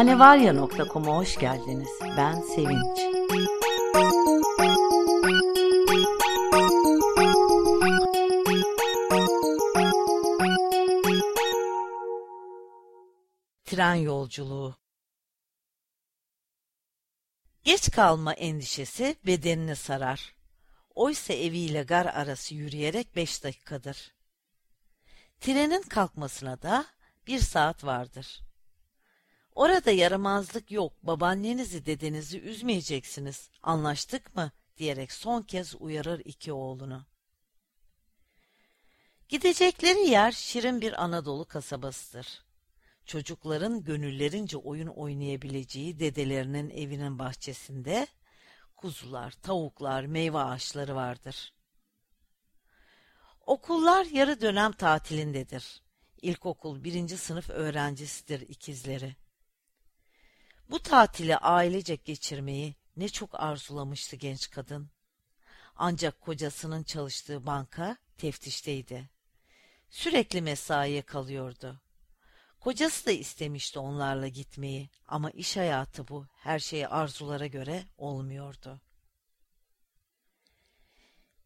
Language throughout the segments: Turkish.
Hanevarya.com'a hoş geldiniz. Ben Sevinç. Tren yolculuğu Geç kalma endişesi bedenini sarar. Oysa eviyle gar arası yürüyerek beş dakikadır. Trenin kalkmasına da bir saat vardır. Orada yaramazlık yok, babaannenizi dedenizi üzmeyeceksiniz, anlaştık mı? diyerek son kez uyarır iki oğlunu. Gidecekleri yer şirin bir Anadolu kasabasıdır. Çocukların gönüllerince oyun oynayabileceği dedelerinin evinin bahçesinde kuzular, tavuklar, meyve ağaçları vardır. Okullar yarı dönem tatilindedir. İlkokul birinci sınıf öğrencisidir ikizleri. Bu tatili ailecek geçirmeyi ne çok arzulamıştı genç kadın. Ancak kocasının çalıştığı banka teftişteydi. Sürekli mesaiye kalıyordu. Kocası da istemişti onlarla gitmeyi ama iş hayatı bu, her şey arzulara göre olmuyordu.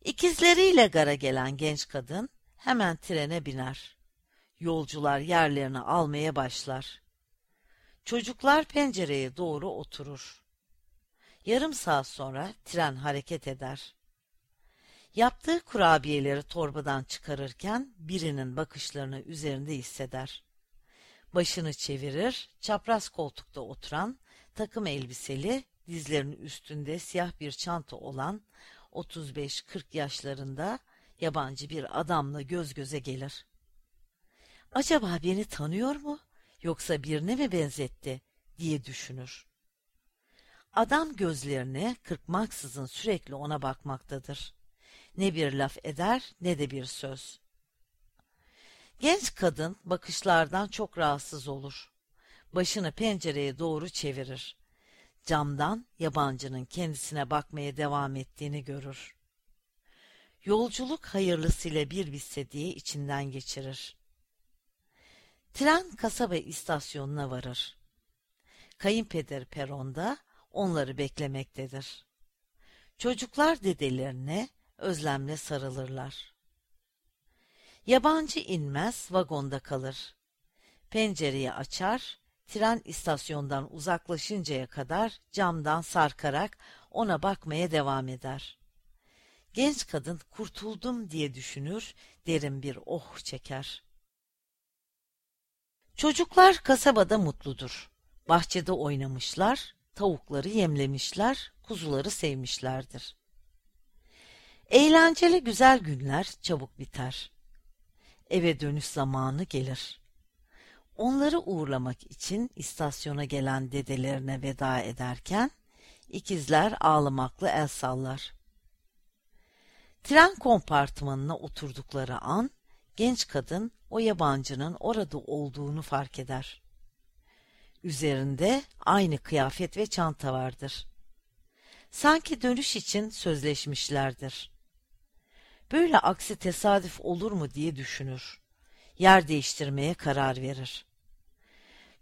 İkizleriyle gara gelen genç kadın hemen trene biner. Yolcular yerlerini almaya başlar. Çocuklar pencereye doğru oturur. Yarım saat sonra tren hareket eder. Yaptığı kurabiyeleri torbadan çıkarırken birinin bakışlarını üzerinde hisseder. Başını çevirir, çapraz koltukta oturan, takım elbiseli, dizlerinin üstünde siyah bir çanta olan 35-40 yaşlarında yabancı bir adamla göz göze gelir. Acaba beni tanıyor mu yoksa birine mi benzetti diye düşünür. Adam gözlerini kırpmaksızın sürekli ona bakmaktadır. Ne bir laf eder ne de bir söz. Genç kadın bakışlardan çok rahatsız olur. Başını pencereye doğru çevirir. Camdan yabancının kendisine bakmaya devam ettiğini görür. Yolculuk hayırlısıyla bir bitse diye içinden geçirir. Tren kasaba istasyonuna varır. Kayınpeder peronda onları beklemektedir. Çocuklar dedelerine özlemle sarılırlar. Yabancı inmez, vagonda kalır. Pencereyi açar, tren istasyondan uzaklaşıncaya kadar camdan sarkarak ona bakmaya devam eder. Genç kadın kurtuldum diye düşünür, derin bir oh çeker. Çocuklar kasabada mutludur. Bahçede oynamışlar, tavukları yemlemişler, kuzuları sevmişlerdir. Eğlenceli güzel günler çabuk biter. Eve dönüş zamanı gelir. Onları uğurlamak için istasyona gelen dedelerine veda ederken ikizler ağlamakla el sallar. Tren kompartımanına oturdukları an genç kadın o yabancının orada olduğunu fark eder. Üzerinde aynı kıyafet ve çanta vardır. Sanki dönüş için sözleşmişlerdir. Böyle aksi tesadüf olur mu diye düşünür. Yer değiştirmeye karar verir.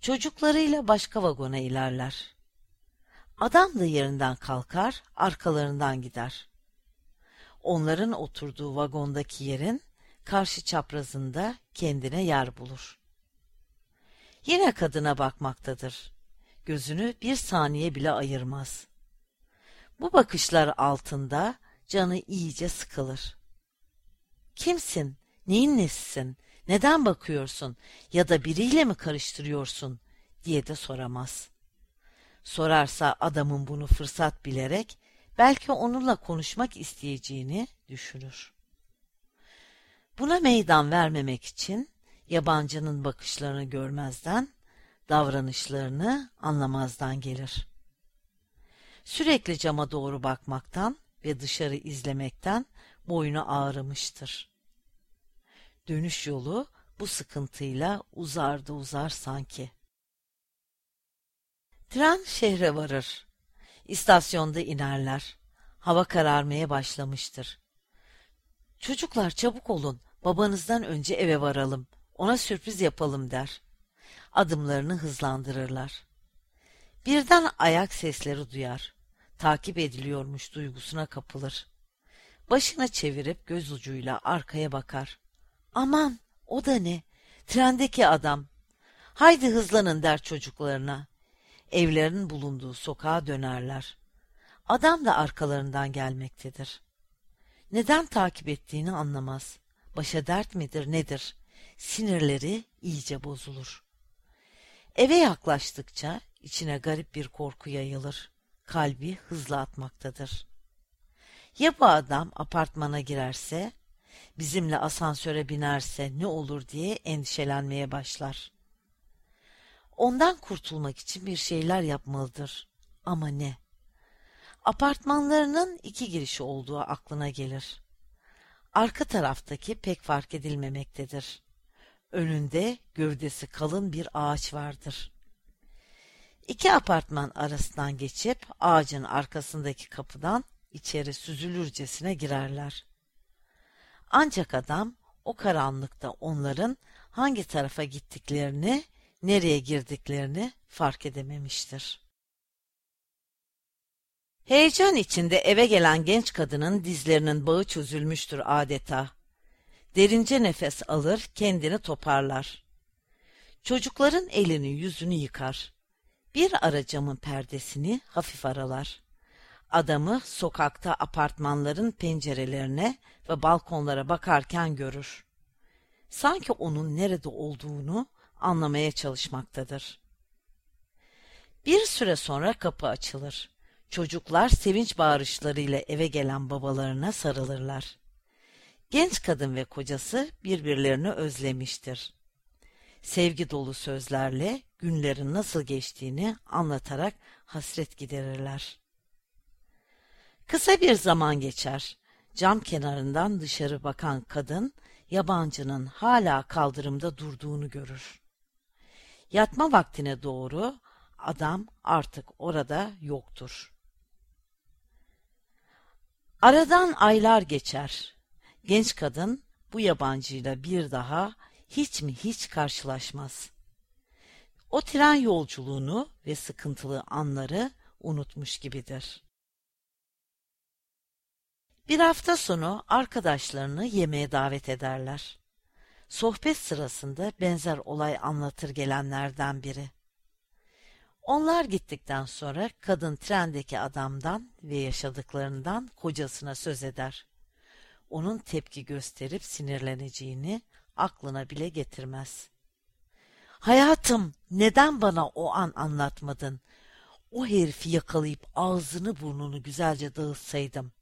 Çocuklarıyla başka vagona ilerler. Adam da yerinden kalkar, arkalarından gider. Onların oturduğu vagondaki yerin karşı çaprazında kendine yer bulur. Yine kadına bakmaktadır. Gözünü bir saniye bile ayırmaz. Bu bakışlar altında canı iyice sıkılır. Kimsin? Neyin nesisin? Neden bakıyorsun? Ya da biriyle mi karıştırıyorsun? diye de soramaz. Sorarsa adamın bunu fırsat bilerek belki onunla konuşmak isteyeceğini düşünür. Buna meydan vermemek için yabancının bakışlarını görmezden, davranışlarını anlamazdan gelir. Sürekli cama doğru bakmaktan ve dışarı izlemekten boynu ağrımıştır. Dönüş yolu bu sıkıntıyla uzardı uzar sanki. Tren şehre varır. İstasyonda inerler. Hava kararmaya başlamıştır. Çocuklar çabuk olun, babanızdan önce eve varalım, ona sürpriz yapalım der. Adımlarını hızlandırırlar. Birden ayak sesleri duyar. Takip ediliyormuş duygusuna kapılır. Başını çevirip göz ucuyla arkaya bakar. Aman o da ne? Trendeki adam. Haydi hızlanın der çocuklarına. Evlerin bulunduğu sokağa dönerler. Adam da arkalarından gelmektedir. Neden takip ettiğini anlamaz. Başa dert midir nedir? Sinirleri iyice bozulur. Eve yaklaştıkça içine garip bir korku yayılır. Kalbi hızla atmaktadır. Ya bu adam apartmana girerse, bizimle asansöre binerse ne olur diye endişelenmeye başlar. Ondan kurtulmak için bir şeyler yapmalıdır. Ama ne? Apartmanlarının iki girişi olduğu aklına gelir. Arka taraftaki pek fark edilmemektedir. Önünde gövdesi kalın bir ağaç vardır. İki apartman arasından geçip ağacın arkasındaki kapıdan içeri süzülürcesine girerler. Ancak adam o karanlıkta onların hangi tarafa gittiklerini, nereye girdiklerini fark edememiştir. Heyecan içinde eve gelen genç kadının dizlerinin bağı çözülmüştür adeta. Derince nefes alır, kendini toparlar. Çocukların elini yüzünü yıkar. Bir ara camın perdesini hafif aralar. Adamı sokakta apartmanların pencerelerine ve balkonlara bakarken görür. Sanki onun nerede olduğunu anlamaya çalışmaktadır. Bir süre sonra kapı açılır. Çocuklar sevinç bağırışlarıyla eve gelen babalarına sarılırlar. Genç kadın ve kocası birbirlerini özlemiştir. Sevgi dolu sözlerle günlerin nasıl geçtiğini anlatarak hasret giderirler. Kısa bir zaman geçer. Cam kenarından dışarı bakan kadın yabancının hala kaldırımda durduğunu görür. Yatma vaktine doğru adam artık orada yoktur. Aradan aylar geçer. Genç kadın bu yabancıyla bir daha hiç mi hiç karşılaşmaz. O tren yolculuğunu ve sıkıntılı anları unutmuş gibidir. Bir hafta sonu arkadaşlarını yemeğe davet ederler. Sohbet sırasında benzer olay anlatır gelenlerden biri. Onlar gittikten sonra kadın trendeki adamdan ve yaşadıklarından kocasına söz eder. Onun tepki gösterip sinirleneceğini aklına bile getirmez. Hayatım neden bana o an anlatmadın? O herifi yakalayıp ağzını burnunu güzelce dağıtsaydım.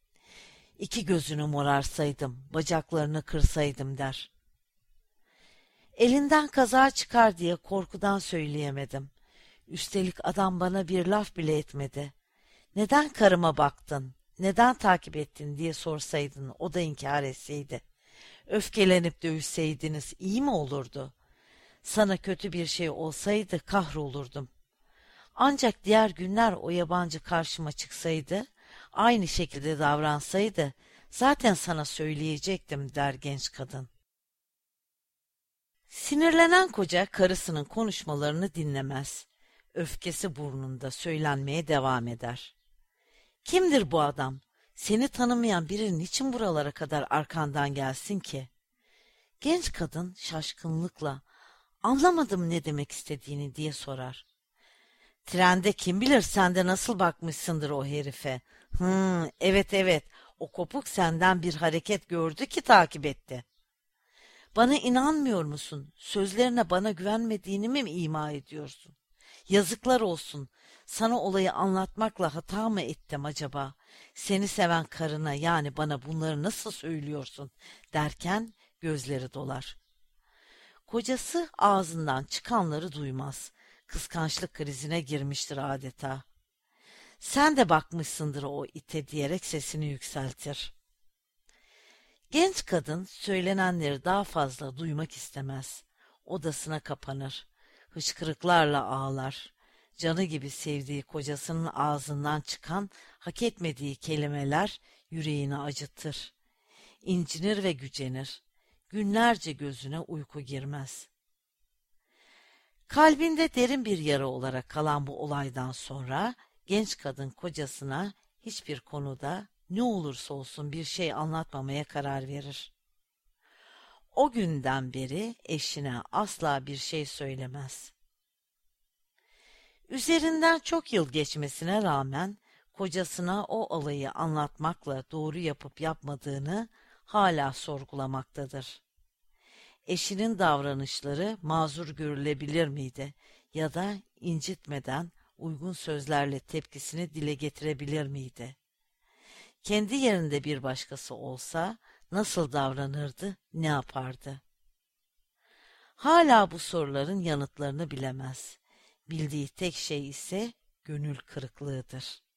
İki gözünü morarsaydım, bacaklarını kırsaydım der. Elinden kaza çıkar diye korkudan söyleyemedim. Üstelik adam bana bir laf bile etmedi. Neden karıma baktın, neden takip ettin diye sorsaydın o da inkar etseydi. Öfkelenip dövüşseydiniz iyi mi olurdu? Sana kötü bir şey olsaydı kahrolurdum. Ancak diğer günler o yabancı karşıma çıksaydı, aynı şekilde davransaydı, zaten sana söyleyecektim der genç kadın. Sinirlenen koca karısının konuşmalarını dinlemez. Öfkesi burnunda söylenmeye devam eder. Kimdir bu adam? Seni tanımayan birinin için buralara kadar arkandan gelsin ki? Genç kadın şaşkınlıkla anlamadım ne demek istediğini diye sorar. Trende kim bilir sen de nasıl bakmışsındır o herife. Hı, evet evet o kopuk senden bir hareket gördü ki takip etti. Bana inanmıyor musun? Sözlerine bana güvenmediğini mi ima ediyorsun? Yazıklar olsun. Sana olayı anlatmakla hata mı ettim acaba? Seni seven karına yani bana bunları nasıl söylüyorsun? Derken gözleri dolar. Kocası ağzından çıkanları duymaz. Kıskançlık krizine girmiştir adeta. Sen de bakmışsındır o ite diyerek sesini yükseltir. Genç kadın söylenenleri daha fazla duymak istemez. Odasına kapanır. Hıçkırıklarla ağlar. Canı gibi sevdiği kocasının ağzından çıkan hak etmediği kelimeler yüreğini acıtır. İncinir ve gücenir. Günlerce gözüne uyku girmez. Kalbinde derin bir yara olarak kalan bu olaydan sonra genç kadın kocasına hiçbir konuda ne olursa olsun bir şey anlatmamaya karar verir. O günden beri eşine asla bir şey söylemez. Üzerinden çok yıl geçmesine rağmen kocasına o olayı anlatmakla doğru yapıp yapmadığını hala sorgulamaktadır. Eşinin davranışları mazur görülebilir miydi ya da incitmeden uygun sözlerle tepkisini dile getirebilir miydi? Kendi yerinde bir başkası olsa nasıl davranırdı, ne yapardı? Hala bu soruların yanıtlarını bilemez. Bildiği tek şey ise gönül kırıklığıdır.